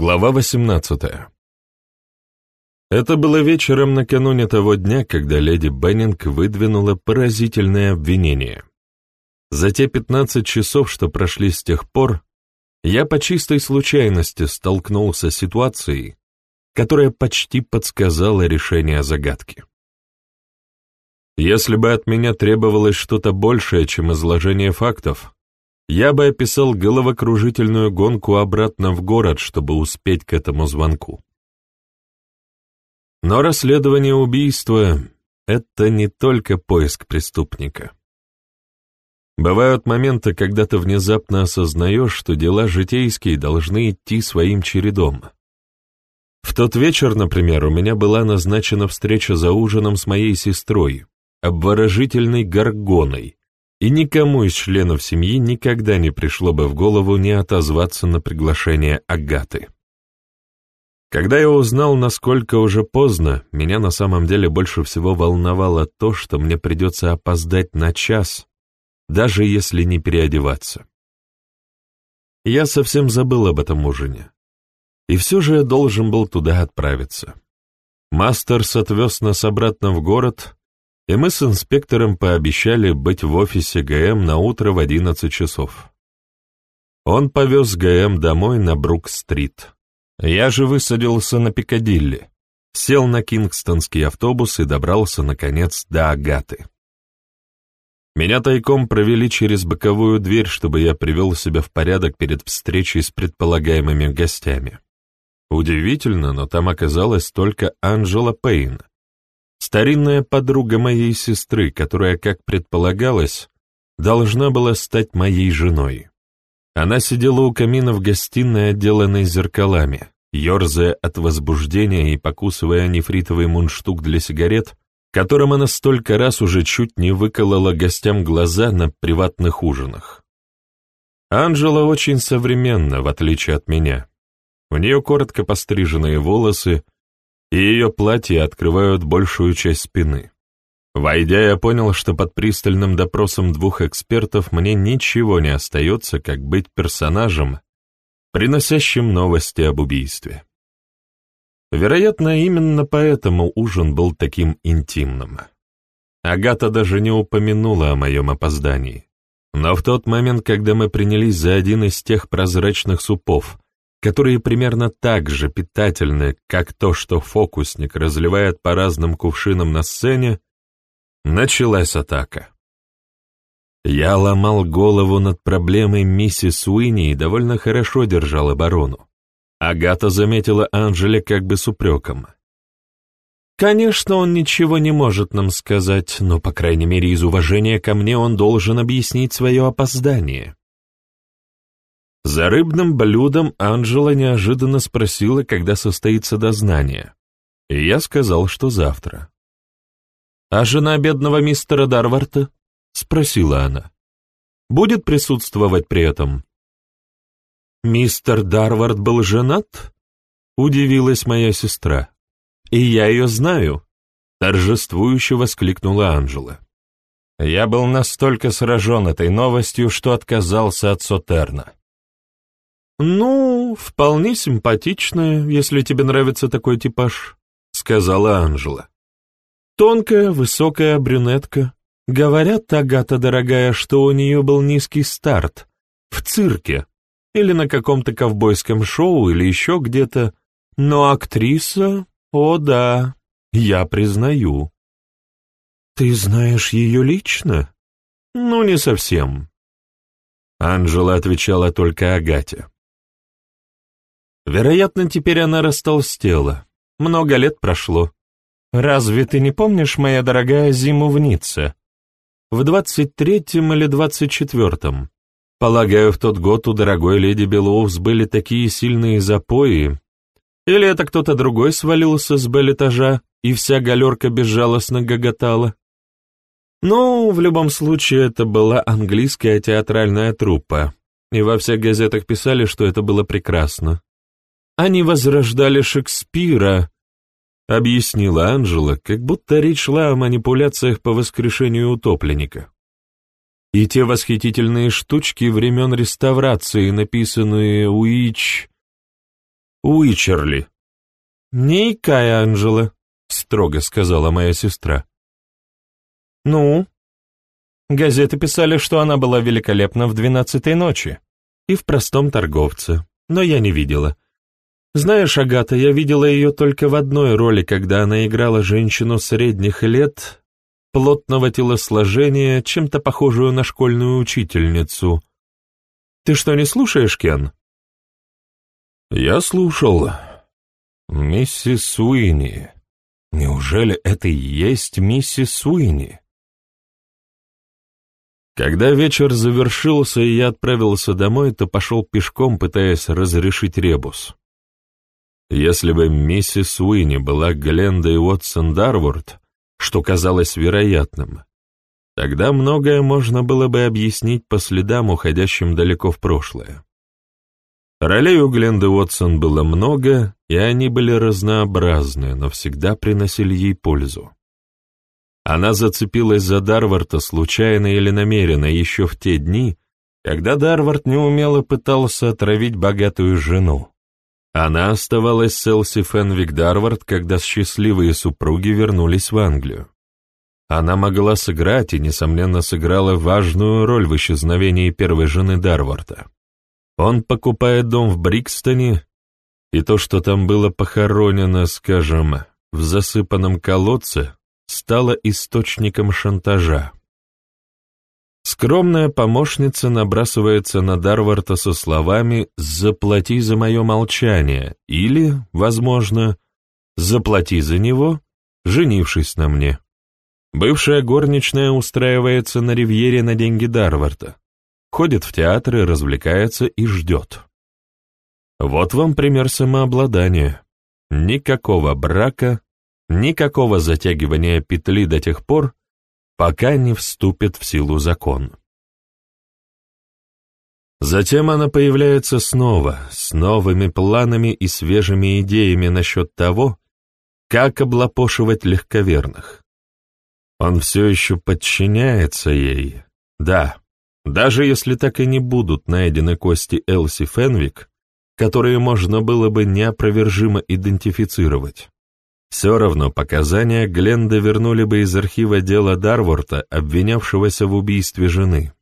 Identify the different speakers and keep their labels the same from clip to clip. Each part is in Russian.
Speaker 1: Глава 18 Это было вечером накануне того дня, когда леди Беннинг выдвинула поразительное обвинение. За те 15 часов, что прошли с тех пор, я по чистой случайности столкнулся с ситуацией, которая почти подсказала решение загадки. Если бы от меня требовалось что-то большее, чем изложение фактов, я бы описал головокружительную гонку обратно в город, чтобы успеть к этому звонку. Но расследование убийства — это не только поиск преступника. Бывают моменты, когда ты внезапно осознаешь, что дела житейские должны идти своим чередом. В тот вечер, например, у меня была назначена встреча за ужином с моей сестрой, обворожительной горгоной, и никому из членов семьи никогда не пришло бы в голову не отозваться на приглашение Агаты. Когда я узнал, насколько уже поздно, меня на самом деле больше всего волновало то, что мне придется опоздать на час, даже если не переодеваться. Я совсем забыл об этом ужине. И все же я должен был туда отправиться. Мастерс отвез нас обратно в город, и мы с инспектором пообещали быть в офисе ГМ на утро в 11 часов. Он повез ГМ домой на Брук-стрит. Я же высадился на Пикадилли, сел на кингстонский автобус и добрался, наконец, до Агаты. Меня тайком провели через боковую дверь, чтобы я привел себя в порядок перед встречей с предполагаемыми гостями. Удивительно, но там оказалась только Анжела Пейн, Старинная подруга моей сестры, которая, как предполагалось, должна была стать моей женой. Она сидела у камина в гостиной, отделанной зеркалами, ерзая от возбуждения и покусывая нефритовый мундштук для сигарет, которым она столько раз уже чуть не выколола гостям глаза на приватных ужинах. Анжела очень современна, в отличие от меня. У нее коротко постриженные волосы, и ее платья открывают большую часть спины. Войдя, я понял, что под пристальным допросом двух экспертов мне ничего не остается, как быть персонажем, приносящим новости об убийстве. Вероятно, именно поэтому ужин был таким интимным. Агата даже не упомянула о моем опоздании. Но в тот момент, когда мы принялись за один из тех прозрачных супов, которые примерно так же питательны, как то, что фокусник разливает по разным кувшинам на сцене, началась атака. Я ломал голову над проблемой миссис Уинни и довольно хорошо держал оборону. Агата заметила Анжеле как бы с упреком. «Конечно, он ничего не может нам сказать, но, по крайней мере, из уважения ко мне он должен объяснить свое опоздание». За рыбным блюдом Анжела неожиданно спросила, когда состоится дознание, и я сказал, что завтра. «А жена бедного мистера Дарварта?» — спросила она. «Будет присутствовать при этом?» «Мистер Дарвард был женат?» — удивилась моя сестра. «И я ее знаю», — торжествующе воскликнула Анжела. Я был настолько сражен этой новостью, что отказался от Сотерна. «Ну, вполне симпатичная, если тебе нравится такой типаж», — сказала Анжела. «Тонкая, высокая брюнетка. Говорят, Агата, дорогая, что у нее был низкий старт. В цирке. Или на каком-то ковбойском шоу, или еще где-то. Но актриса... О, да, я признаю». «Ты знаешь ее лично?» «Ну, не совсем». Анжела отвечала только Агате. Вероятно, теперь она растолстела. Много лет прошло. Разве ты не помнишь, моя дорогая, зиму в Ницце? В двадцать третьем или двадцать четвертом? Полагаю, в тот год у дорогой леди Белоус были такие сильные запои. Или это кто-то другой свалился с белетажа, и вся галерка безжалостно гоготала? Ну, в любом случае, это была английская театральная труппа, и во всех газетах писали, что это было прекрасно. Они возрождали Шекспира, объяснила Анжела, как будто речь шла о манипуляциях по воскрешению утопленника. И те восхитительные штучки времен реставрации, написанные Уич... Уичерли».
Speaker 2: «Не икай, Анжела», — строго сказала моя сестра. «Ну?» Газеты писали, что она была великолепна в двенадцатой ночи и в простом торговце, но я не видела. Знаешь, Агата, я видела ее только в одной роли, когда она играла женщину средних лет, плотного телосложения, чем-то похожую на школьную учительницу. Ты что, не слушаешь, Кен?
Speaker 1: Я слушал. Миссис Уинни. Неужели это и есть миссис Уинни? Когда вечер завершился и я отправился домой, то пошел пешком, пытаясь разрешить ребус. Если бы миссис Уинни была Глендой Уотсон Дарворд, что казалось вероятным, тогда многое можно было бы объяснить по следам, уходящим далеко в прошлое. Ролей у Гленды Уотсон было много, и они были разнообразны, но всегда приносили ей пользу. Она зацепилась за Дарварда случайно или намеренно еще в те дни, когда Дарвард неумело пытался отравить богатую жену. Она оставалась с Элси Фенвик Дарвард, когда счастливые супруги вернулись в Англию. Она могла сыграть и, несомненно, сыграла важную роль в исчезновении первой жены Дарварда. Он покупает дом в Брикстоне, и то, что там было похоронено, скажем, в засыпанном колодце, стало источником шантажа. Скромная помощница набрасывается на Дарварда со словами «заплати за мое молчание» или, возможно, «заплати за него, женившись на мне». Бывшая горничная устраивается на ривьере на деньги Дарварда, ходит в театры, развлекается и ждет. Вот вам пример самообладания. Никакого брака, Никакого затягивания петли до тех пор, пока не вступит в силу закон. Затем она появляется снова, с новыми планами и свежими идеями насчет того, как облапошивать легковерных. Он все еще подчиняется ей, да, даже если так и не будут найдены кости Элси Фенвик, которые можно было бы неопровержимо идентифицировать. Все равно показания Гленда вернули бы из архива дела Дарворта, обвинявшегося в убийстве жены.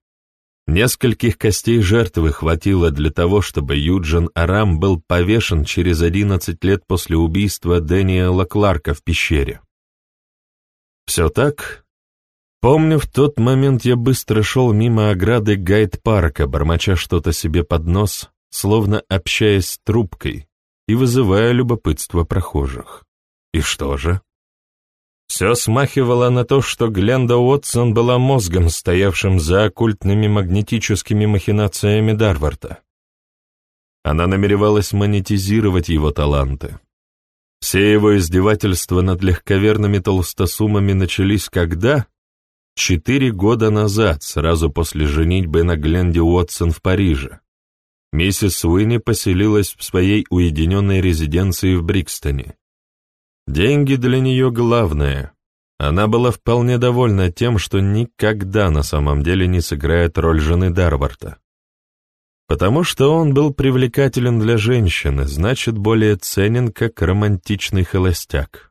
Speaker 1: Нескольких костей жертвы хватило для того, чтобы Юджин Арам был повешен через 11 лет после убийства Дэниела Кларка в пещере. Все так? Помню, в тот момент я быстро шел мимо ограды гайд-парка, бормоча что-то себе под нос, словно общаясь с трубкой и вызывая любопытство прохожих. И что же? Все смахивало на то, что Гленда Уотсон была мозгом, стоявшим за оккультными магнетическими махинациями Дарварда. Она намеревалась монетизировать его таланты. Все его издевательства над легковерными толстосумами начались когда? Четыре года назад, сразу после женитьбы на Гленде Уотсон в Париже. Миссис Уинни поселилась в своей уединенной резиденции в Брикстоне. Деньги для нее главное. Она была вполне довольна тем, что никогда на самом деле не сыграет роль жены Дарварда. Потому что он был привлекателен для женщины, значит, более ценен как романтичный холостяк.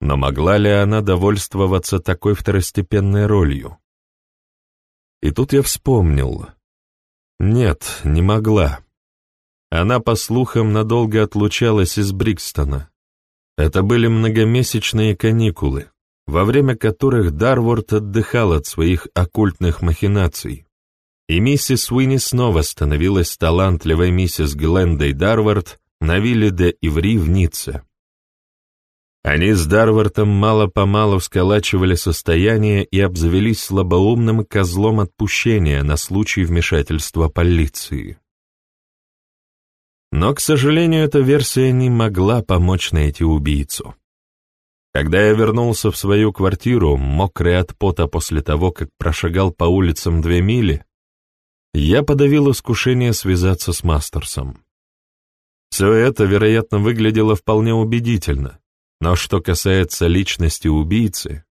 Speaker 1: Но могла ли она довольствоваться такой второстепенной ролью? И тут я вспомнил. Нет, не могла. Она, по слухам, надолго отлучалась из Брикстона, это были многомесячные каникулы, во время которых Дарворд отдыхал от своих оккультных махинаций, и миссис Уинни снова становилась талантливой миссис Глендой Дарвард на вилле де Иври в Ницце. Они с Дарвартом мало-помалу всколачивали состояние и обзавелись слабоумным козлом отпущения на случай вмешательства полиции. Но, к сожалению, эта версия не могла помочь найти убийцу. Когда я вернулся в свою квартиру, мокрый от пота после того, как прошагал по улицам две мили, я подавил искушение связаться с Мастерсом. Все это, вероятно, выглядело вполне убедительно, но что касается личности убийцы,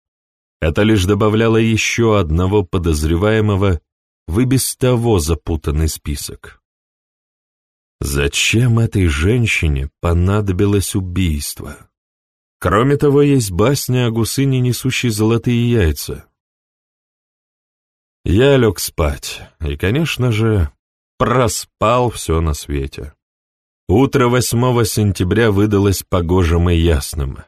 Speaker 1: это лишь добавляло еще одного подозреваемого в и без того запутанный список. Зачем этой женщине понадобилось убийство? Кроме того, есть басня о гусыне, несущей золотые яйца. Я лег спать и, конечно же, проспал все на свете. Утро 8 сентября выдалось погожим и ясным.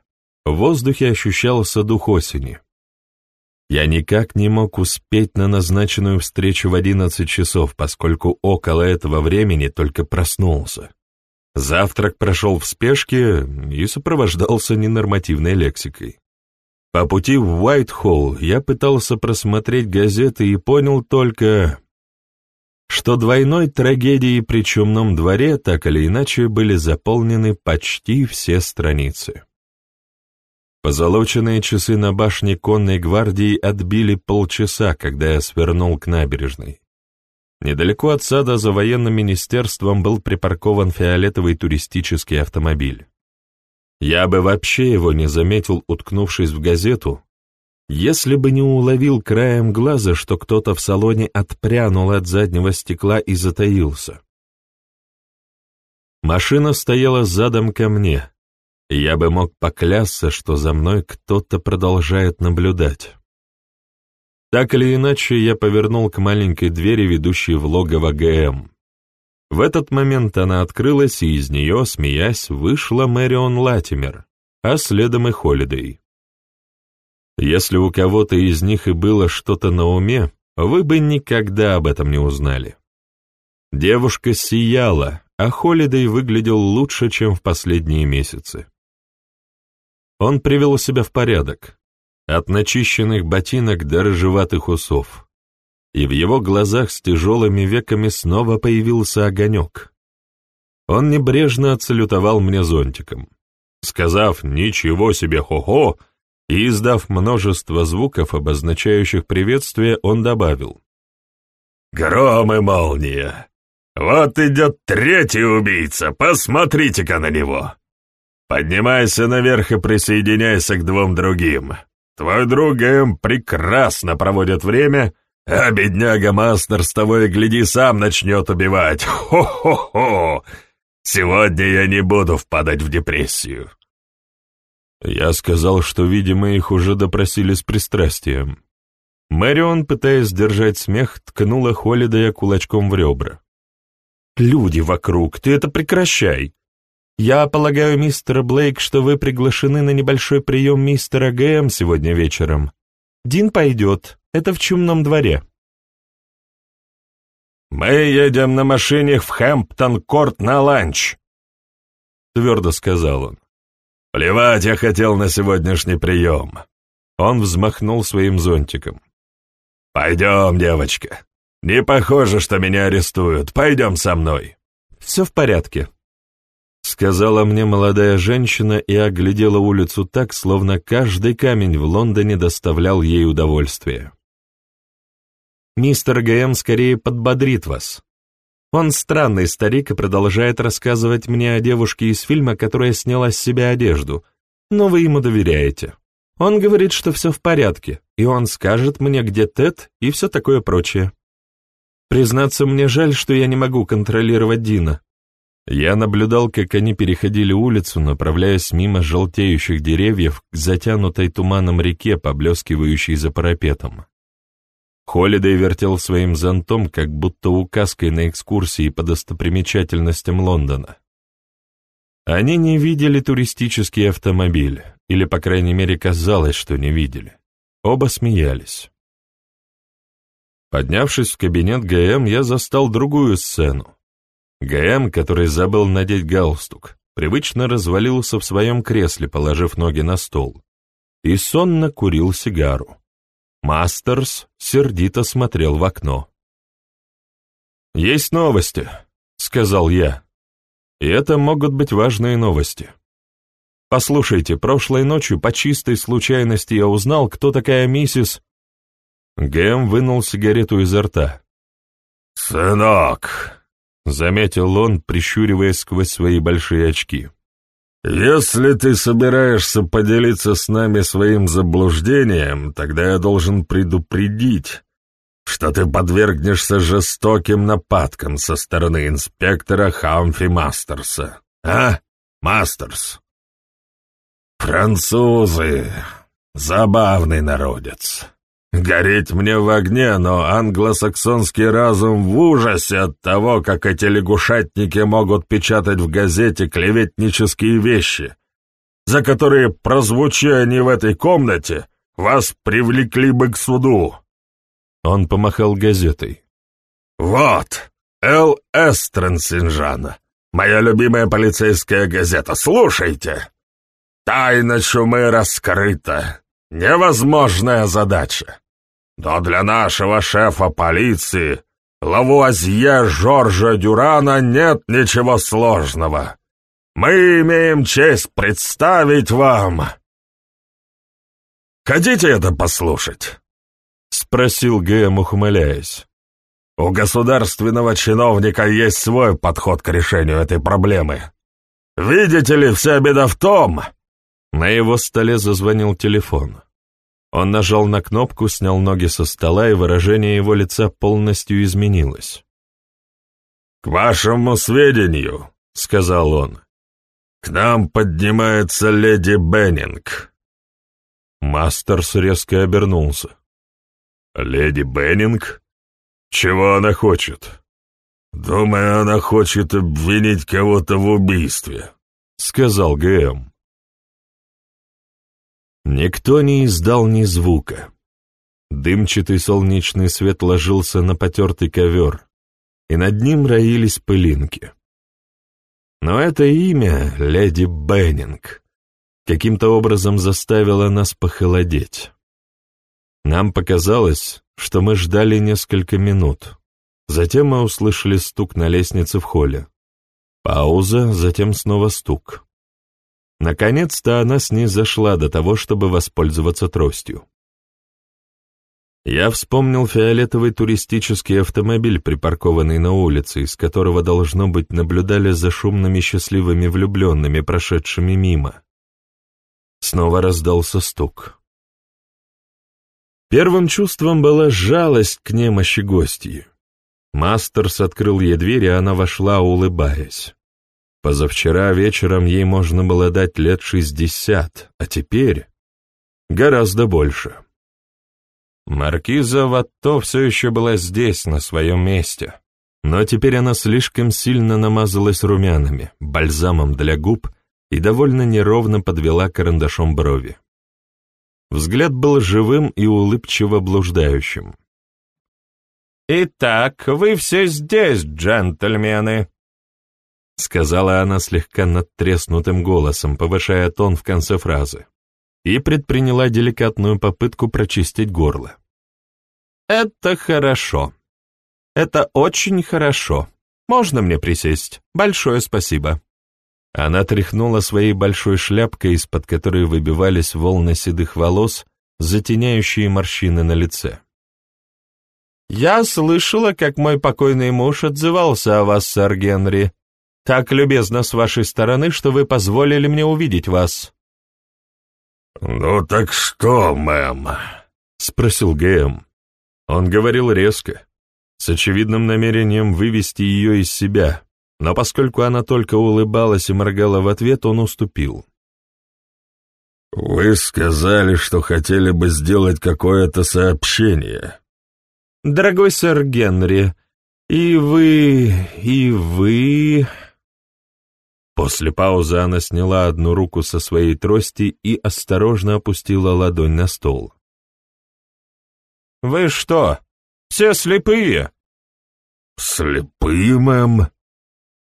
Speaker 1: В воздухе ощущался дух осени. Я никак не мог успеть на назначенную встречу в 11 часов, поскольку около этого времени только проснулся. Завтрак прошел в спешке и сопровождался ненормативной лексикой. По пути в Уайтхолл я пытался просмотреть газеты и понял только, что двойной трагедией при чумном дворе так или иначе были заполнены почти все страницы. Позолоченные часы на башне конной гвардии отбили полчаса, когда я свернул к набережной. Недалеко от сада за военным министерством был припаркован фиолетовый туристический автомобиль. Я бы вообще его не заметил, уткнувшись в газету, если бы не уловил краем глаза, что кто-то в салоне отпрянул от заднего стекла и затаился. Машина стояла задом ко мне, я бы мог поклясться, что за мной кто-то продолжает наблюдать. Так или иначе, я повернул к маленькой двери, ведущей в логово ГМ. В этот момент она открылась, и из нее, смеясь, вышла Мэрион Латимер, а следом и Холидей. Если у кого-то из них и было что-то на уме, вы бы никогда об этом не узнали. Девушка сияла, а Холидей выглядел лучше, чем в последние месяцы. Он привел себя в порядок, от начищенных ботинок до рыжеватых усов и в его глазах с тяжелыми веками снова появился огонек. Он небрежно отсалютовал мне зонтиком. Сказав «Ничего себе, хо-хо!» и издав множество звуков, обозначающих приветствие, он добавил. «Гром и молния! Вот идет третий убийца, посмотрите-ка на него! Поднимайся наверх и присоединяйся к двум другим. Твой друг Эм прекрасно проводит время, а бедняга Мастер с того гляди сам начнет убивать. Хо-хо-хо! Сегодня я не буду впадать в депрессию. Я сказал, что, видимо, их уже допросили с пристрастием. Мэрион, пытаясь сдержать смех, ткнула Холидея кулачком в ребра. «Люди вокруг, ты это прекращай! Я полагаю, мистер Блейк, что вы приглашены на небольшой прием мистера Гэм сегодня вечером. Дин пойдет, это в чумном дворе». «Мы едем на машине в Хэмптон-Корт на ланч», — твердо сказал он. «Плевать я хотел на сегодняшний прием». Он взмахнул своим зонтиком. «Пойдем, девочка. Не похоже, что меня арестуют. Пойдем со мной». «Все в порядке», — сказала мне молодая женщина и оглядела улицу так, словно каждый камень в Лондоне доставлял ей удовольствие. Мистер ГМ скорее подбодрит вас. Он странный старик и продолжает рассказывать мне о девушке из фильма, которая сняла с себя одежду, но вы ему доверяете. Он говорит, что все в порядке, и он скажет мне, где Тед и все такое прочее. Признаться, мне жаль, что я не могу контролировать Дина. Я наблюдал, как они переходили улицу, направляясь мимо желтеющих деревьев к затянутой туманом реке, поблескивающей за парапетом. Холидей вертел своим зонтом, как будто указкой на экскурсии по достопримечательностям Лондона. Они не видели туристический автомобиль, или, по крайней мере, казалось, что не видели. Оба смеялись. Поднявшись в кабинет ГМ, я застал другую сцену. ГМ, который забыл надеть галстук, привычно развалился в своем кресле, положив ноги на стол, и сонно курил сигару. Мастерс сердито смотрел в окно. «Есть новости», — сказал я. «И это могут быть важные новости. Послушайте, прошлой ночью по чистой случайности я узнал, кто такая миссис...» Гэм вынул сигарету изо рта. «Сынок», — заметил он, прищуриваясь сквозь свои большие очки. «Если ты собираешься поделиться с нами своим заблуждением, тогда я должен предупредить,
Speaker 3: что ты подвергнешься жестоким нападкам со стороны инспектора Хамфи Мастерса. А, Мастерс? Французы — забавный народец. Гореть мне в огне, но англосаксонский разум в ужасе от того, как эти лягушатники могут печатать в газете клеветнические вещи, за которые, прозвучи они в этой комнате, вас привлекли бы к суду.
Speaker 1: Он помахал газетой.
Speaker 3: Вот, Эл Эстренсинжан, моя любимая полицейская газета, слушайте. Тайна чумы раскрыта. Невозможная задача. Но для нашего шефа полиции, Лавуазье Жоржа Дюрана, нет ничего сложного. Мы имеем честь представить вам... Хотите это послушать?»
Speaker 1: — спросил Гэм, ухмыляясь.
Speaker 3: «У государственного чиновника есть свой подход к решению этой проблемы. Видите ли, вся беда в том...»
Speaker 1: На его столе зазвонил телефон. Он нажал на кнопку, снял ноги со стола, и выражение его лица полностью изменилось.
Speaker 3: «К вашему сведению», — сказал он, — «к нам поднимается леди Беннинг».
Speaker 1: Мастерс резко обернулся.
Speaker 3: «Леди Беннинг? Чего она хочет?» «Думаю, она хочет обвинить кого-то в убийстве», — сказал ГМ.
Speaker 1: Никто не издал ни звука. Дымчатый солнечный свет ложился на потертый ковер, и над ним роились пылинки. Но это имя, леди Беннинг, каким-то образом заставило нас похолодеть. Нам показалось, что мы ждали несколько минут. Затем мы услышали стук на лестнице в холле. Пауза, затем снова стук. Наконец-то она снизошла до того, чтобы воспользоваться тростью. Я вспомнил фиолетовый туристический автомобиль, припаркованный на улице, из которого, должно быть, наблюдали за шумными счастливыми влюбленными, прошедшими мимо. Снова раздался стук. Первым чувством была жалость к немощи гостьи. Мастерс открыл ей дверь, и она вошла, улыбаясь. Позавчера вечером ей можно было дать лет шестьдесят, а теперь гораздо больше. Маркиза Ватто все еще была здесь, на своем месте, но теперь она слишком сильно намазалась румянами, бальзамом для губ и довольно неровно подвела карандашом брови. Взгляд был живым и улыбчиво блуждающим.
Speaker 2: «Итак, вы все здесь, джентльмены!»
Speaker 1: Сказала она слегка надтреснутым голосом, повышая тон в конце фразы, и предприняла деликатную попытку прочистить горло.
Speaker 2: «Это хорошо. Это очень хорошо. Можно мне присесть? Большое спасибо».
Speaker 1: Она тряхнула своей большой шляпкой, из-под которой выбивались волны седых волос, затеняющие морщины на лице.
Speaker 2: «Я слышала, как мой покойный муж отзывался о вас, сэр Генри. Так любезно с вашей стороны, что вы позволили мне увидеть вас».
Speaker 3: «Ну так что, мэм?»
Speaker 1: — спросил ГМ. Он говорил резко, с очевидным намерением вывести ее из себя, но поскольку она только улыбалась и моргала в ответ, он уступил.
Speaker 3: «Вы сказали, что хотели бы сделать какое-то сообщение».
Speaker 2: «Дорогой сэр Генри, и вы... и вы...»
Speaker 1: После паузы она сняла одну руку со своей трости и осторожно опустила ладонь на стол.
Speaker 2: «Вы что, все слепые?»
Speaker 3: «Слепые, мэм?»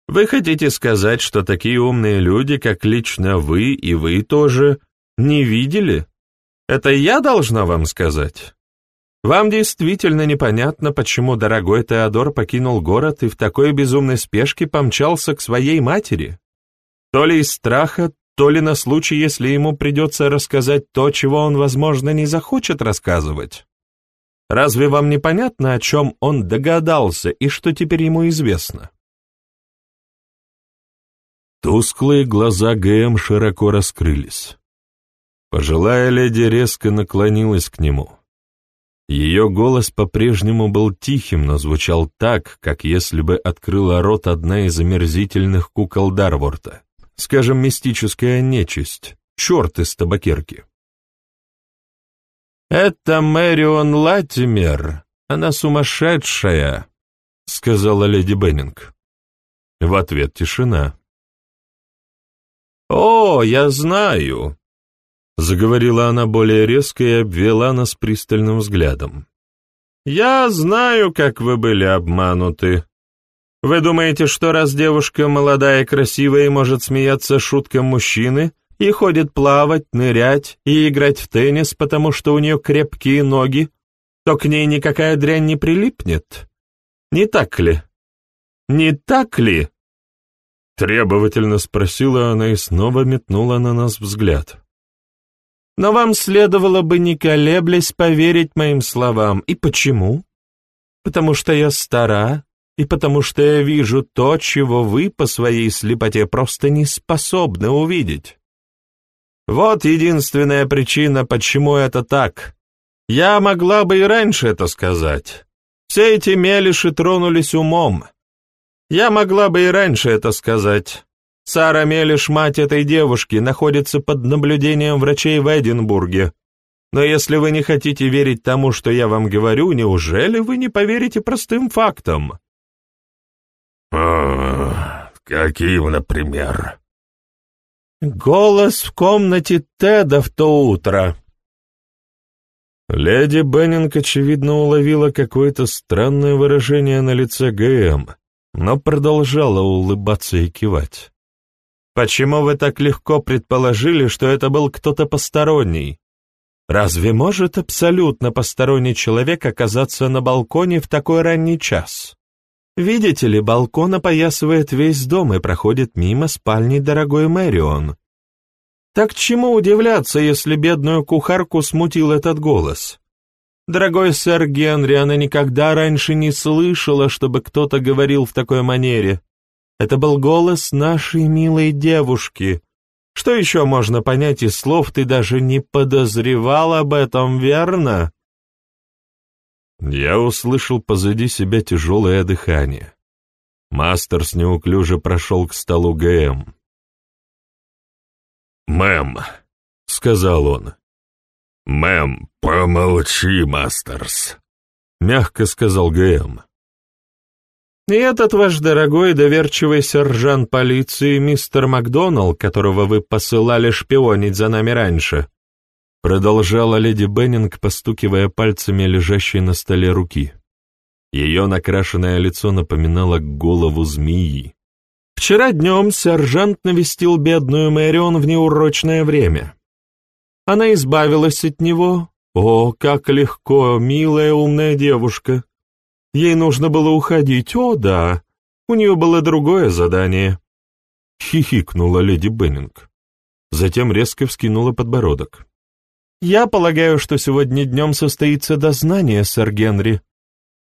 Speaker 2: «Вы хотите сказать, что такие умные люди, как лично вы и вы тоже, не видели? Это я должна вам сказать?» Вам действительно непонятно, почему дорогой Теодор покинул город и в такой безумной спешке помчался к своей матери? То ли из страха, то ли на случай, если ему придется рассказать то, чего он, возможно, не захочет рассказывать. Разве вам не понятно, о чем он догадался и что теперь ему известно?
Speaker 1: Тусклые глаза ГМ широко раскрылись. Пожилая леди резко наклонилась к нему. Ее голос по-прежнему был тихим, но звучал так, как если бы открыла рот одна из омерзительных кукол Дарворта, скажем, мистическая нечисть, черт из табакерки.
Speaker 2: «Это Мэрион Латимер, она сумасшедшая», — сказала леди Беннинг.
Speaker 1: В ответ тишина.
Speaker 2: «О, я знаю», — заговорила она более резко и обвела нас пристальным взглядом. «Я знаю, как вы были обмануты. Вы думаете, что раз девушка молодая и красивая и может смеяться шуткам мужчины, и ходит плавать, нырять и играть в теннис, потому что у нее крепкие ноги, то к ней никакая дрянь не прилипнет. Не так ли? Не так ли?»
Speaker 1: Требовательно спросила она и снова метнула на нас взгляд.
Speaker 2: «Но вам следовало бы, не колеблясь, поверить моим словам. И почему? Потому что я стара, и потому что я вижу то, чего вы по своей слепоте просто не способны увидеть. Вот единственная причина, почему это так. Я могла бы и раньше это сказать. Все эти мелиши тронулись умом. Я могла бы и раньше это сказать. Сара Мелиш, мать этой девушки, находится под наблюдением врачей в Эдинбурге. Но если вы не хотите верить тому, что я вам говорю, неужели вы не поверите простым фактам?
Speaker 3: О, каким, например?
Speaker 2: Голос в комнате Теда в то утро.
Speaker 1: Леди Беннинг, очевидно, уловила какое-то странное выражение на лице ГМ, но продолжала улыбаться и кивать.
Speaker 2: «Почему вы так легко предположили, что это был кто-то посторонний? Разве может абсолютно посторонний человек оказаться на балконе в такой ранний час?» Видите ли, балкон опоясывает весь дом и проходит мимо спальни дорогой Мэрион. Так чему удивляться, если бедную кухарку смутил этот голос? Дорогой сэр Генри, она никогда раньше не слышала, чтобы кто-то говорил в такой манере. Это был голос нашей милой девушки. Что еще можно понять из слов, ты даже не подозревал об этом, верно?
Speaker 1: Я услышал позади себя тяжелое дыхание. Мастерс неуклюже прошел к столу ГМ.
Speaker 3: «Мэм», — сказал он. «Мэм, помолчи, Мастерс», — мягко сказал ГМ.
Speaker 2: «И этот ваш дорогой доверчивый сержант полиции, мистер Макдоналл, которого вы посылали шпионить за нами раньше, Продолжала леди Беннинг, постукивая пальцами лежащей на столе руки. Ее накрашенное лицо напоминало голову змеи. «Вчера днем сержант навестил бедную Мэрион в неурочное время. Она избавилась от него. О, как легко, милая умная девушка. Ей нужно было уходить, о да, у нее было другое задание».
Speaker 1: Хихикнула леди Беннинг. Затем резко вскинула подбородок.
Speaker 2: «Я полагаю, что сегодня днем состоится дознание, сэр Генри.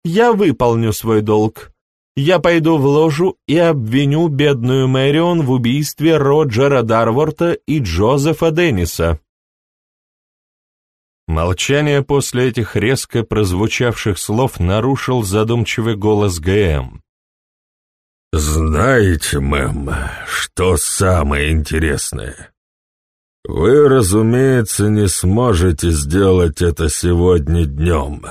Speaker 2: Я выполню свой долг. Я пойду в ложу и обвиню бедную Мэрион в убийстве Роджера Дарворта и Джозефа Денниса».
Speaker 1: Молчание после этих резко прозвучавших слов нарушил задумчивый голос ГМ.
Speaker 3: «Знаете, мэм, что самое интересное? Вы, разумеется, не сможете сделать это сегодня днем.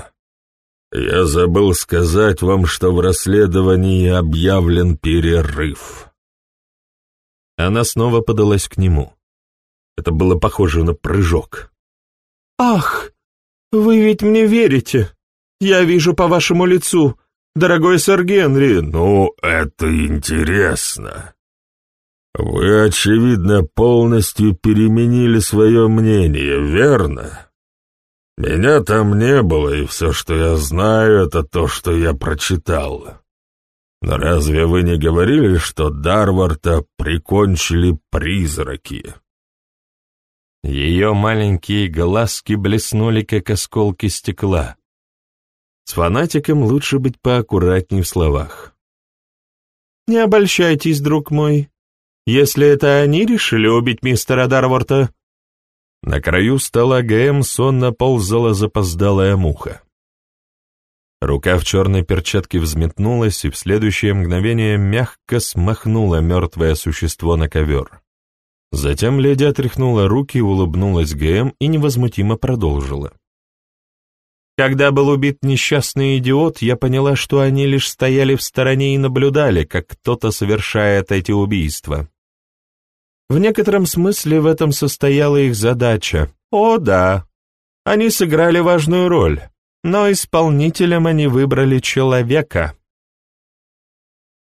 Speaker 3: Я забыл сказать вам, что в расследовании объявлен перерыв.
Speaker 1: Она снова подалась к нему. Это было похоже на прыжок.
Speaker 2: «Ах, вы ведь мне верите! Я вижу по вашему лицу, дорогой сэр Генри!»
Speaker 3: «Ну, это интересно!» «Вы, очевидно, полностью переменили свое мнение, верно? Меня там не было, и все, что я знаю, это то, что я прочитал. Но разве вы не говорили, что Дарварда прикончили призраки?»
Speaker 1: Ее маленькие глазки блеснули, как осколки стекла. С фанатиком лучше быть поаккуратней в словах.
Speaker 2: «Не обольщайтесь, друг мой если это они решили убить мистера Дарворта?»
Speaker 1: На краю стола ГМ сонно ползала запоздалая муха.
Speaker 2: Рука в черной перчатке взметнулась и в следующее мгновение мягко смахнула мертвое существо на ковер. Затем леди отряхнула руки, улыбнулась ГМ и невозмутимо продолжила. Когда был убит несчастный идиот, я поняла, что они лишь стояли в стороне и наблюдали, как кто-то совершает эти убийства. В некотором смысле в этом состояла их задача. О, да, они сыграли важную роль, но исполнителем они выбрали человека.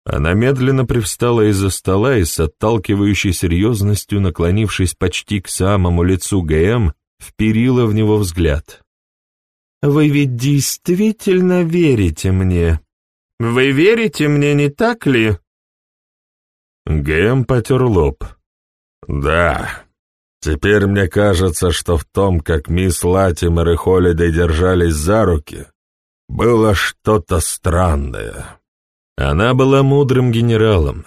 Speaker 2: Она медленно привстала из-за стола и с отталкивающей серьезностью, наклонившись почти к самому лицу ГМ, вперила в него взгляд. «Вы ведь действительно верите мне? Вы верите мне, не так ли?»
Speaker 3: ГМ потер лоб. «Да, теперь мне кажется, что в том, как мисс Латимер и Холлидей держались за руки, было что-то странное».
Speaker 2: Она была мудрым генералом.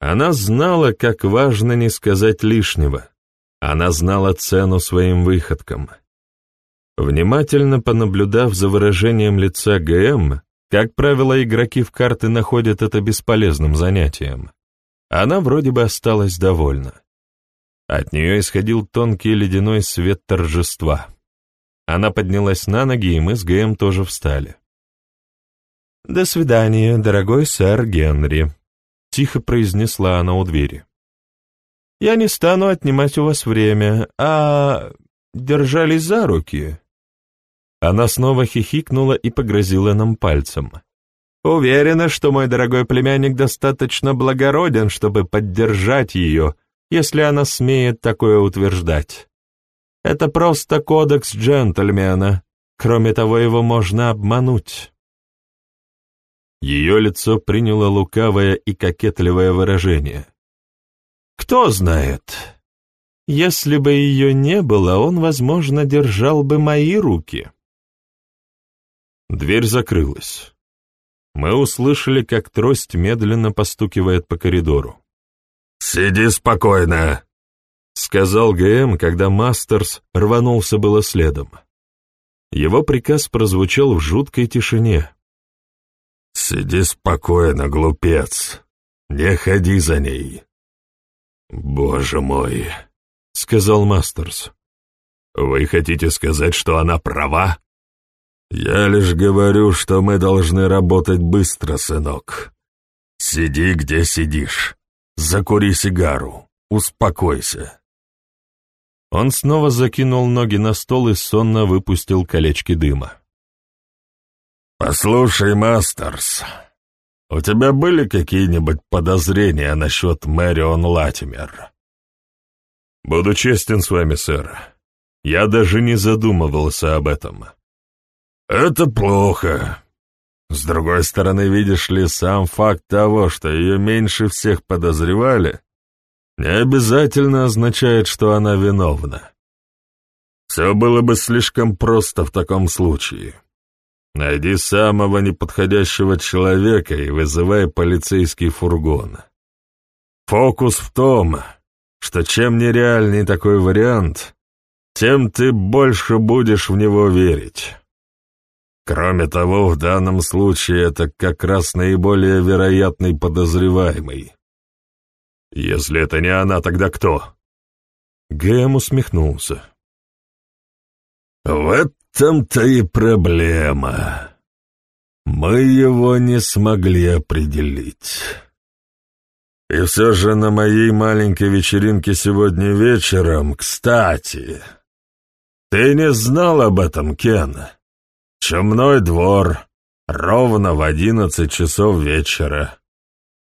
Speaker 2: Она знала, как важно не сказать лишнего. Она знала цену своим выходкам. Внимательно понаблюдав за выражением лица ГМ, как правило, игроки в карты находят это бесполезным занятием. Она вроде бы осталась довольна. От нее исходил тонкий ледяной свет торжества. Она поднялась на ноги, и мы с ГМ тоже встали. «До свидания, дорогой сэр Генри», — тихо произнесла она у двери. «Я не стану отнимать у вас время, а держались за руки». Она снова хихикнула и погрозила нам пальцем. «Уверена, что мой дорогой племянник достаточно благороден, чтобы поддержать ее, если она смеет такое утверждать. Это просто кодекс джентльмена. Кроме того, его можно обмануть». Ее лицо приняло лукавое и кокетливое выражение. «Кто знает? Если бы ее не было, он, возможно, держал бы мои руки». Дверь закрылась. Мы услышали, как трость медленно постукивает по коридору.
Speaker 3: «Сиди спокойно», — сказал ГМ, когда Мастерс рванулся было следом. Его приказ прозвучал в жуткой тишине, «Сиди спокойно, глупец. Не ходи за ней». «Боже мой», — сказал Мастерс. «Вы хотите сказать, что она права?» «Я лишь говорю, что мы должны работать быстро, сынок. Сиди, где сидишь. Закури сигару. Успокойся».
Speaker 2: Он снова закинул ноги на стол и сонно выпустил колечки дыма.
Speaker 3: «Послушай, Мастерс, у тебя были какие-нибудь подозрения насчет Мэрион Латимер?»
Speaker 2: «Буду честен с вами, сэр. Я даже не задумывался об этом».
Speaker 3: «Это плохо. С другой стороны, видишь ли, сам факт того, что ее меньше всех подозревали, не обязательно означает, что она виновна. Все было бы слишком просто в таком случае». Найди самого неподходящего человека и вызывай полицейский фургон. Фокус в том, что чем нереальней такой вариант, тем ты больше будешь в него верить. Кроме того, в данном случае это как раз наиболее вероятный подозреваемый. Если это не она, тогда кто?
Speaker 2: Гэм усмехнулся.
Speaker 3: В этом-то и проблема. Мы его не смогли определить. И все же на моей маленькой вечеринке сегодня вечером, кстати, ты не знал об этом, Кен? Чумной двор, ровно в одиннадцать часов вечера.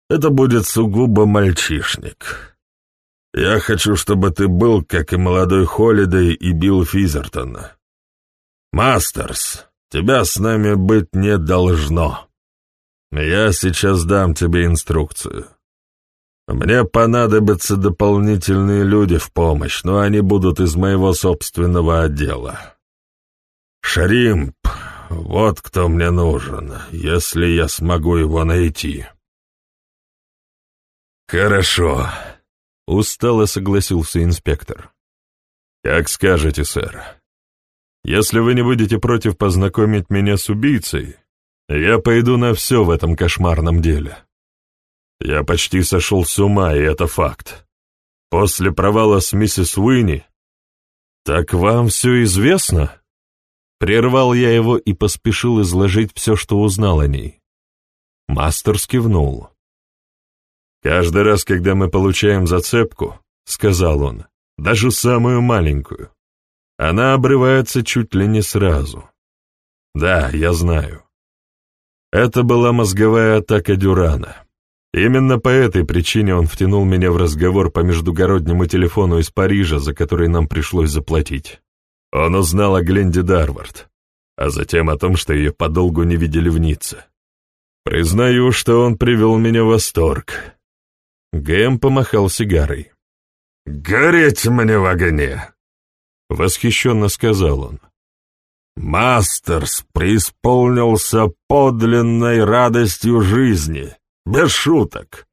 Speaker 3: Это будет сугубо мальчишник. Я хочу, чтобы ты был, как и молодой Холидей и Билл Физертон. «Мастерс, тебя с нами быть не должно. Я сейчас дам тебе инструкцию. Мне понадобятся дополнительные люди в помощь, но они будут из моего собственного отдела. Шримп, вот кто мне нужен, если я смогу его найти». «Хорошо», — устало согласился инспектор. «Как скажете, сэр». Если вы не будете против познакомить меня с убийцей,
Speaker 1: Я пойду на все в этом кошмарном деле. Я почти сошел с ума, и это факт. После провала с миссис Уинни... Так вам все известно? Прервал я его и поспешил изложить все, что узнал о ней. Мастерс кивнул. «Каждый раз, когда мы получаем зацепку, — сказал он, — даже самую маленькую, она обрывается чуть ли не сразу. Да, я знаю. Это была мозговая атака Дюрана. Именно по этой причине он втянул меня в разговор по междугороднему телефону из Парижа, за который нам пришлось заплатить. Он узнал о Гленде Дарвард, а затем о том, что ее подолгу не видели в Ницце. Признаю, что он привел меня в восторг. Гэм помахал сигарой.
Speaker 3: «Гореть мне в огне!»
Speaker 1: — восхищенно сказал он.
Speaker 3: Мастерс преисполнился подлинной радостью жизни, без шуток.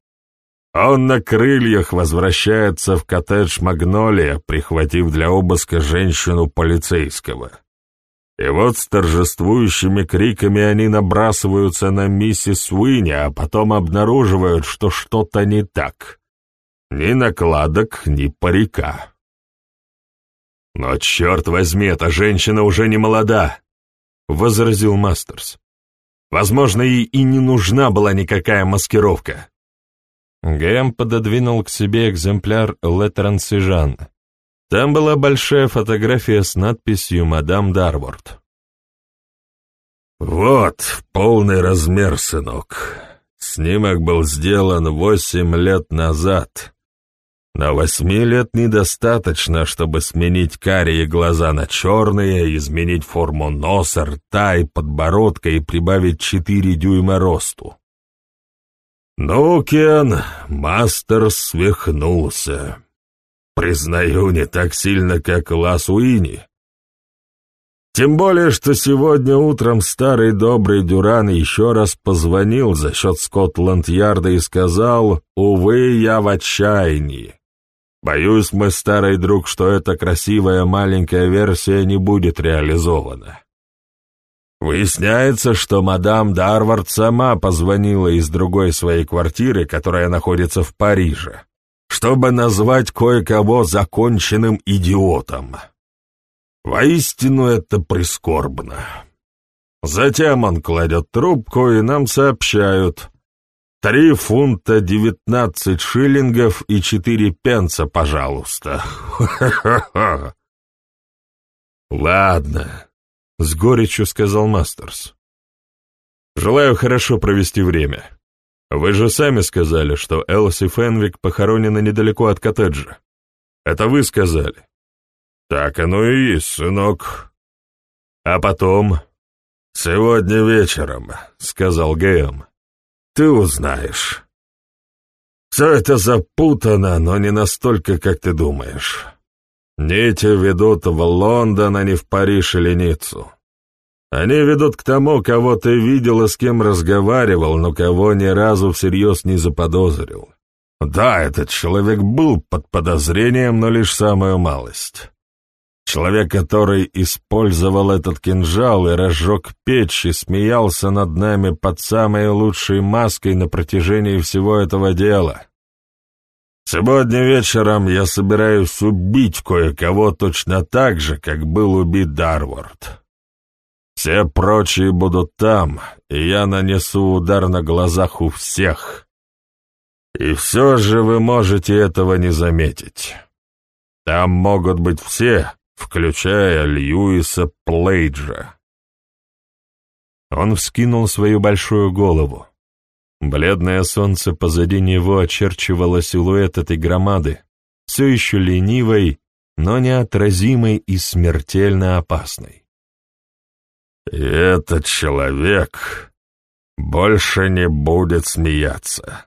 Speaker 3: Он на крыльях возвращается в коттедж Магнолия, прихватив для обыска женщину полицейского. И вот с торжествующими криками они набрасываются на миссис Уинни, а потом обнаруживают, что что-то не так. Ни накладок, ни парика.
Speaker 1: «Но, черт возьми, эта женщина уже не молода», — возразил Мастерс. «Возможно, ей и не нужна была никакая маскировка». Гэм пододвинул к себе экземпляр Летрансижан. Там была большая фотография с надписью «Мадам Дарворд».
Speaker 3: «Вот, полный размер, сынок. Снимок был сделан восемь лет назад, на восьми лет недостаточно, чтобы сменить карие глаза на черные, изменить форму носа, рта и подбородка и прибавить четыре дюйма росту. Ну, Кен, мастер свихнулся. Признаю, не так сильно, как Лас Уини. Тем более, что сегодня утром старый добрый Дюран еще раз позвонил за счет Скотланд-Ярда и сказал, «Увы, я в отчаянии. Боюсь, мой старый друг, что эта красивая маленькая версия не будет реализована. Выясняется, что мадам Дарвард сама позвонила из другой своей квартиры, которая находится в Париже, чтобы назвать кое-кого законченным идиотом. Воистину это прискорбно. Затем он кладет трубку, и нам сообщают, Три фунта девятнадцать шиллингов и четыре пенса, пожалуйста.
Speaker 1: Ладно, с горечью сказал Мастерс. Желаю хорошо провести время. Вы же сами сказали, что Элси Фенвик похоронена недалеко от коттеджа. Это вы сказали.
Speaker 3: Так оно и есть, сынок.
Speaker 1: А потом...
Speaker 3: Сегодня вечером, сказал Гэм ты узнаешь. Все это запутано, но не настолько, как ты думаешь. Нити ведут в Лондон, а не в Париж или Ниццу. Они ведут к тому, кого ты видел и с кем разговаривал, но кого ни разу всерьез не заподозрил. Да, этот человек был под подозрением, но лишь самую малость. Человек, который использовал этот кинжал и разжег печь и смеялся над нами под самой лучшей маской на протяжении всего этого дела. Сегодня вечером я собираюсь убить кое-кого точно так же, как был убит Дарвард. Все прочие будут там, и я нанесу удар на глазах у всех. И все же вы можете этого не заметить. Там могут быть все, включая Льюиса Плейджа. Он вскинул свою большую голову. Бледное солнце позади него очерчивало силуэт этой громады, все еще ленивой, но неотразимой и смертельно опасной. Этот человек больше не будет смеяться.